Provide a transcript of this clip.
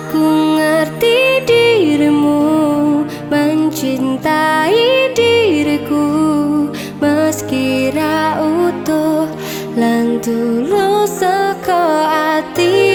Aku ngerti dirimu Mencintai diriku Meski rautu lantulu sekoati.